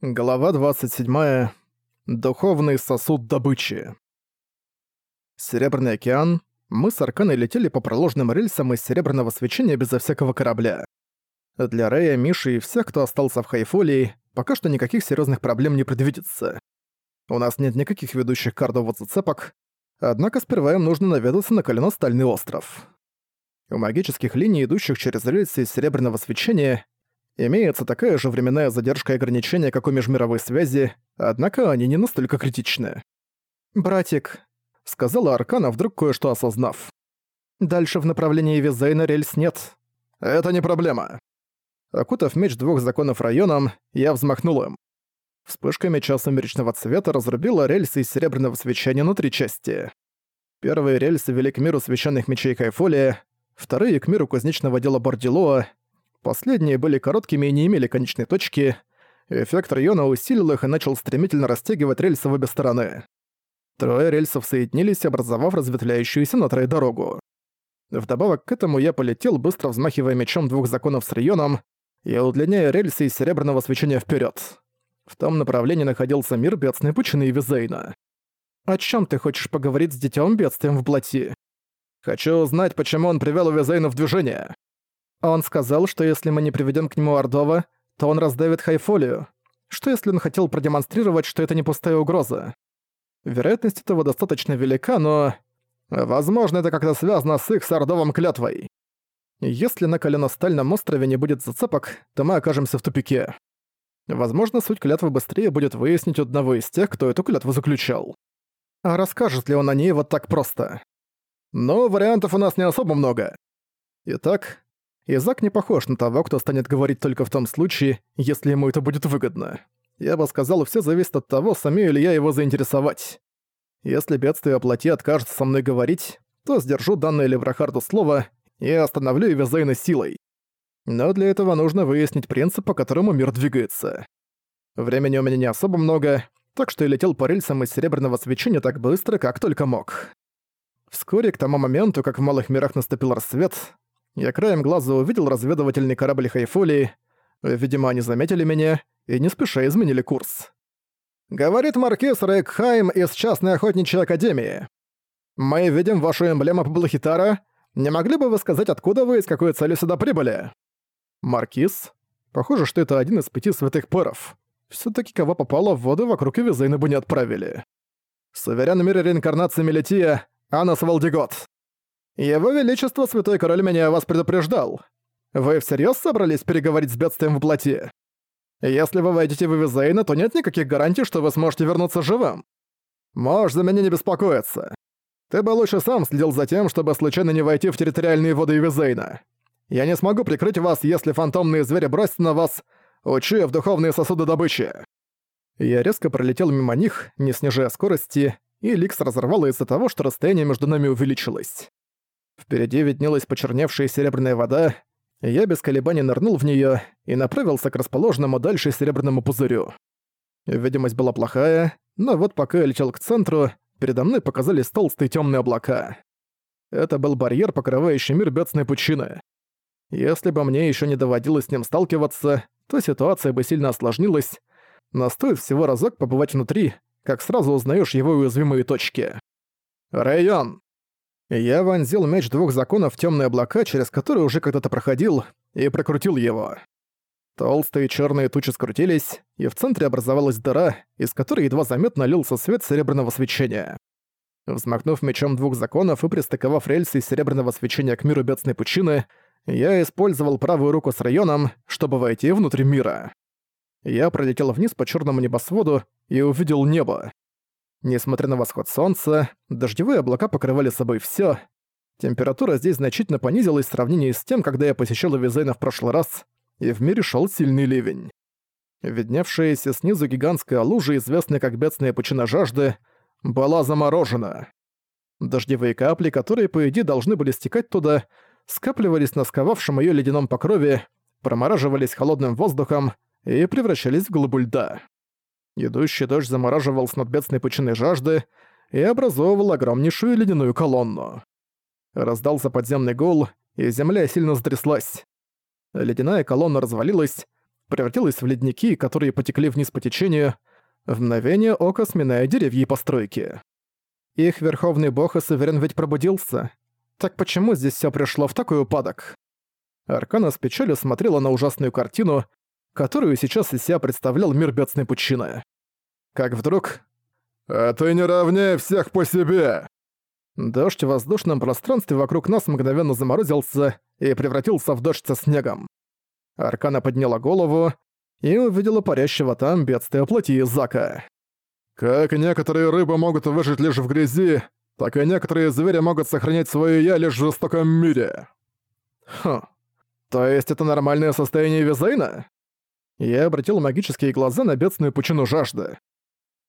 Глава 27. Духовный сосуд добычи. Серебряный океан. Мы с Арканой летели по проложенным рельсам из серебряного свечения безо всякого корабля. Для Рэя, Миши и всех, кто остался в Хайфолии, пока что никаких серьезных проблем не предвидится. У нас нет никаких ведущих кардовых зацепок, однако сперва им нужно наведаться на колено-стальный остров. У магических линий, идущих через рельсы из серебряного свечения, Имеется такая же временная задержка и ограничения, как у межмировой связи, однако они не настолько критичны. «Братик», — сказала Аркана, вдруг кое-что осознав. «Дальше в направлении Визейна рельс нет». «Это не проблема». Окутав меч двух законов районом, я взмахнул им. Вспышка меча сумеречного цвета разрубила рельсы из серебряного свечения на три части. Первые рельсы вели к миру священных мечей Кайфолия, вторые — к миру кузнечного дела Бордилоа, Последние были короткими и не имели конечной точки. Эффект района усилил их и начал стремительно растягивать рельсы в обе стороны. Трое рельсов соединились, образовав разветвляющуюся на трое дорогу. Вдобавок к этому я полетел, быстро взмахивая мечом двух законов с районом и удлиняя рельсы из серебряного свечения вперед. В том направлении находился мир бедственной пучины и Визейна. «О чем ты хочешь поговорить с детем бедствием в плоти?» «Хочу узнать, почему он привел Визейна в движение». Он сказал, что если мы не приведем к нему Ордова, то он раздавит Хайфолию. Что если он хотел продемонстрировать, что это не пустая угроза? Вероятность этого достаточно велика, но... Возможно, это как-то связано с их с Ордовым клятвой. Если на коленостальном острове не будет зацепок, то мы окажемся в тупике. Возможно, суть клятвы быстрее будет выяснить одного из тех, кто эту клятву заключал. А расскажет ли он о ней вот так просто? Но вариантов у нас не особо много. Итак, Изак не похож на того, кто станет говорить только в том случае, если ему это будет выгодно. Я бы сказал, все зависит от того, сумею ли я его заинтересовать. Если бедствие оплати откажется со мной говорить, то сдержу данное Леврахарду слово и остановлю Эвизейна силой. Но для этого нужно выяснить принцип, по которому мир двигается. Времени у меня не особо много, так что я летел по рельсам из серебряного свечения так быстро, как только мог. Вскоре, к тому моменту, как в малых мирах наступил рассвет, я краем глаза увидел разведывательный корабль Хайфолии. Видимо, они заметили меня и не спеша изменили курс. «Говорит маркиз Рейкхайм из частной охотничьей академии. Мы видим вашу эмблему Паблохитара. Не могли бы вы сказать, откуда вы и с какой целью сюда прибыли?» «Маркиз? Похоже, что это один из пяти святых паров. все таки кого попало в воду, вокруг Эвизейна бы не отправили. Суверен мира реинкарнации Мелития, Анас Валдигот. «Его Величество, Святой Король, меня вас предупреждал. Вы всерьез собрались переговорить с бедствием в плоти? Если вы войдете в Эвизейна, то нет никаких гарантий, что вы сможете вернуться живым. Можешь за меня не беспокоиться. Ты бы лучше сам следил за тем, чтобы случайно не войти в территориальные воды Эвизейна. Я не смогу прикрыть вас, если фантомные звери бросятся на вас, учуяв духовные сосуды добычи». Я резко пролетел мимо них, не снижая скорости, и Ликс разорвало из-за того, что расстояние между нами увеличилось. Впереди виднелась почерневшая серебряная вода, и я без колебаний нырнул в неё и направился к расположенному дальше серебряному пузырю. Видимость была плохая, но вот пока я летел к центру, передо мной показались толстые тёмные облака. Это был барьер, покрывающий мир бедственной пучины. Если бы мне ещё не доводилось с ним сталкиваться, то ситуация бы сильно осложнилась, но стоит всего разок побывать внутри, как сразу узнаешь его уязвимые точки. «Район!» Я вонзил меч двух законов в темные облака, через которые уже когда-то проходил, и прокрутил его. Толстые черные тучи скрутились, и в центре образовалась дыра, из которой едва заметно лился свет серебряного свечения. Взмахнув мечом двух законов и пристыковав рельсы серебряного свечения к миру бедственной пучины, я использовал правую руку с районом, чтобы войти внутрь мира. Я пролетел вниз по черному небосводу и увидел небо. Несмотря на восход солнца, дождевые облака покрывали собой всё. Температура здесь значительно понизилась в сравнении с тем, когда я посещал Визейна в прошлый раз, и в мире шёл сильный ливень. Видневшаяся снизу гигантская лужа, известная как бедственная пучина жажды, была заморожена. Дождевые капли, которые, по идее, должны были стекать туда, скапливались на сковавшем её ледяном покрове, промораживались холодным воздухом и превращались в глыбу льда. Идущий дождь замораживал с надбедственной пучиной жажды и образовывал огромнейшую ледяную колонну. Раздался подземный гул, и земля сильно затряслась. Ледяная колонна развалилась, превратилась в ледники, которые потекли вниз по течению, в мгновение ока сминая деревья и постройки. Их верховный бог и суверен ведь пробудился. Так почему здесь все пришло в такой упадок? Аркана с печалью смотрела на ужасную картину, которую сейчас из себя представлял мир бедственной пучины. Как вдруг... «А ты не равнее всех по себе!» Дождь в воздушном пространстве вокруг нас мгновенно заморозился и превратился в дождь со снегом. Аркана подняла голову и увидела парящего там бедствие плоти Зака. «Как некоторые рыбы могут выжить лишь в грязи, так и некоторые звери могут сохранять свое «я» лишь в жестоком мире». Хм. То есть это нормальное состояние Визейна? Я обратил магические глаза на бедственную пучину жажды.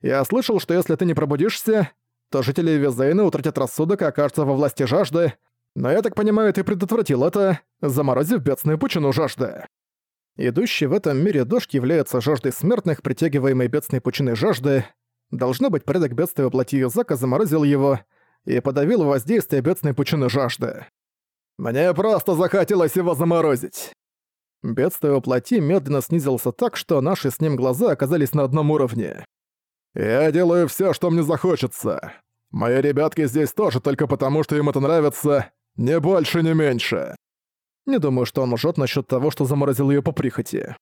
Я слышал, что если ты не пробудишься, то жители Визейна утратят рассудок и окажутся во власти жажды, но я так понимаю, ты предотвратил это, заморозив бедственную пучину жажды. Идущий в этом мире дождь является жаждой смертных, притягиваемой бедственной пучиной жажды. Должно быть, порядок бедствия воплоти Юзака заморозил его и подавил воздействие бедственной пучины жажды. Мне просто захотелось его заморозить. Бедствие воплоти медленно снизился так, что наши с ним глаза оказались на одном уровне. «Я делаю все, что мне захочется. Мои ребятки здесь тоже только потому, что им это нравится, ни больше, ни меньше». Не думаю, что он лжет насчет того, что заморозил ее по прихоти.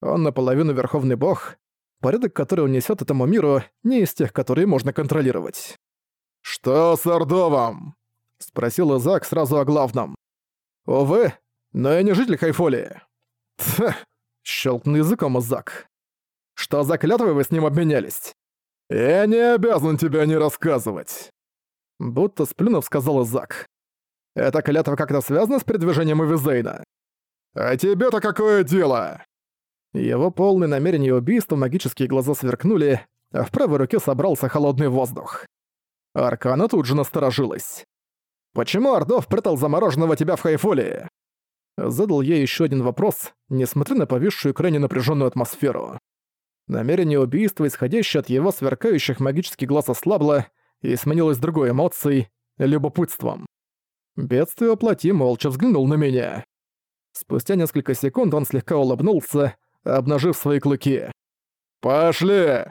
Он наполовину верховный бог, порядок, который он несет этому миру, не из тех, которые можно контролировать. «Что с Ордовом?» — спросил Изак сразу о главном. «Увы, но я не житель Хайфолии». «Тх!» — щелкнул языком Изак. «Что за клятвы вы с ним обменялись?» «Я не обязан тебя не рассказывать!» Будто сплюнув, сказал Изак. «Эта клятва как-то связана с передвижением Эвизейна?» «А тебе-то какое дело?» Его полные намерения убийства магические глаза сверкнули, а в правой руке собрался холодный воздух. Аркана тут же насторожилась. «Почему Ордов прятал замороженного тебя в Хайфолии?» Задал ей еще один вопрос, несмотря на повисшую крайне напряженную атмосферу. Намерение убийства, исходящее от его сверкающих магических глаз, ослабло и сменилось другой эмоцией — любопытством. Бедствие оплати молча взглянул на меня. Спустя несколько секунд он слегка улыбнулся, обнажив свои клыки. «Пошли!»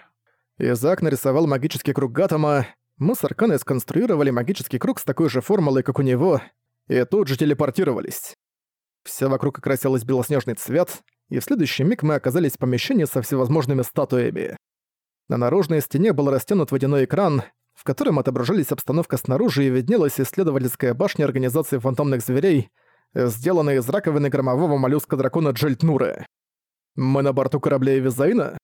Изак нарисовал магический круг Гатама, мы с Арканой сконструировали магический круг с такой же формулой, как у него, и тут же телепортировались. Все вокруг окрасилось белоснежный цвет, и в следующий миг мы оказались в помещении со всевозможными статуями. На наружной стене был растянут водяной экран, в котором отображались обстановка снаружи и виднелась исследовательская башня Организации фантомных зверей, сделанная из раковины громового моллюска-дракона Джельтнуры. Мы на борту корабля Эвизайна?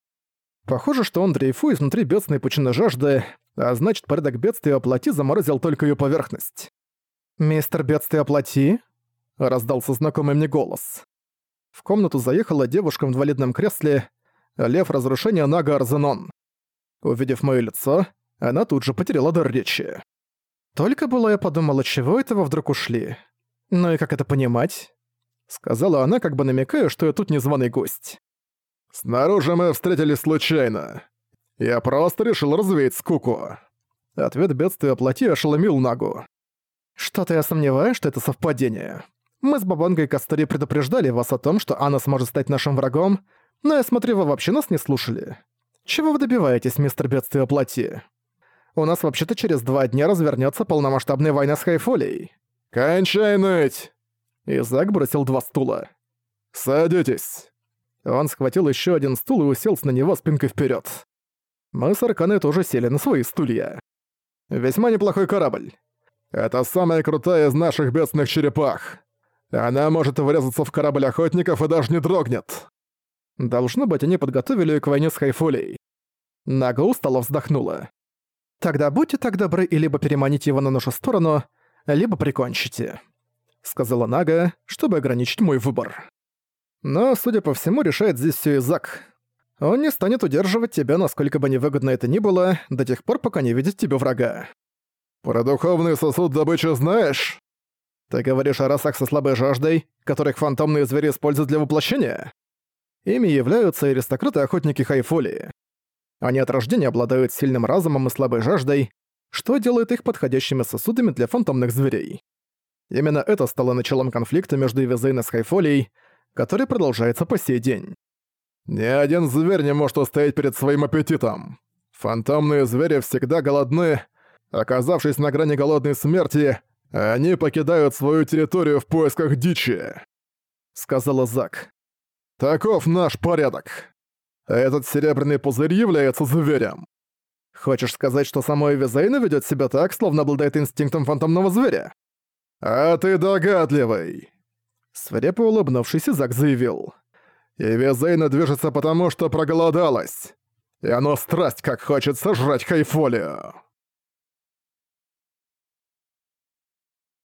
Похоже, что он дрейфует внутри бедственной пучины жажды, а значит, порядок бедствия оплати заморозил только ее поверхность. «Мистер бедствия оплати?» — раздался знакомый мне голос. В комнату заехала девушка в инвалидном кресле, лев разрушения Нага Арзенон. Увидев моё лицо, она тут же потеряла дар речи. Только было я подумала, чего этого вдруг ушли. Ну и как это понимать? Сказала она, как бы намекая, что я тут незваный гость. «Снаружи мы встретились случайно. Я просто решил развеять скуку». Ответ бедствия плоти ошеломил Нагу. «Что-то я сомневаюсь, что это совпадение. Мы с Бабангой Кастори предупреждали вас о том, что Анна сможет стать нашим врагом, но я смотрю, вы вообще нас не слушали. Чего вы добиваетесь, мистер бедствия плоти? У нас вообще-то через два дня развернется полномасштабная война с Хайфолией». «Кончай ныть!» Изак бросил два стула. «Садитесь!» Он схватил еще один стул и уселся на него спинкой вперед. Мы с Арканой тоже сели на свои стулья. Весьма неплохой корабль. Это самая крутая из наших бедственных черепах. Она может врезаться в корабль охотников и даже не дрогнет. Должно быть, они подготовили ее к войне с Хайфолией. Нага устало вздохнула. «Тогда будьте так добры и либо переманите его на нашу сторону, либо прикончите», — сказала Нага, чтобы ограничить мой выбор. Но, судя по всему, решает здесь все Изак. Он не станет удерживать тебя, насколько бы невыгодно это ни было, до тех пор, пока не видит тебе врага. «Про духовный сосуд добычи знаешь?» «Ты говоришь о расах со слабой жаждой, которых фантомные звери используют для воплощения?» Ими являются аристократы-охотники Хайфолии. Они от рождения обладают сильным разумом и слабой жаждой, что делает их подходящими сосудами для фантомных зверей. Именно это стало началом конфликта между Эвизейн и Хайфолией, который продолжается по сей день. Ни один зверь не может устоять перед своим аппетитом. Фантомные звери всегда голодны. Оказавшись на грани голодной смерти, они покидают свою территорию в поисках дичи», — сказала Зак. «Таков наш порядок. Этот серебряный пузырь является зверем». «Хочешь сказать, что самой Визейна ведёт себя так, словно обладает инстинктом фантомного зверя?» «А ты догадливый!» Свирепо улыбнувшись, Зак заявил. «И Визейна движется потому, что проголодалась. И оно страсть как хочет сожрать Хайфолию!»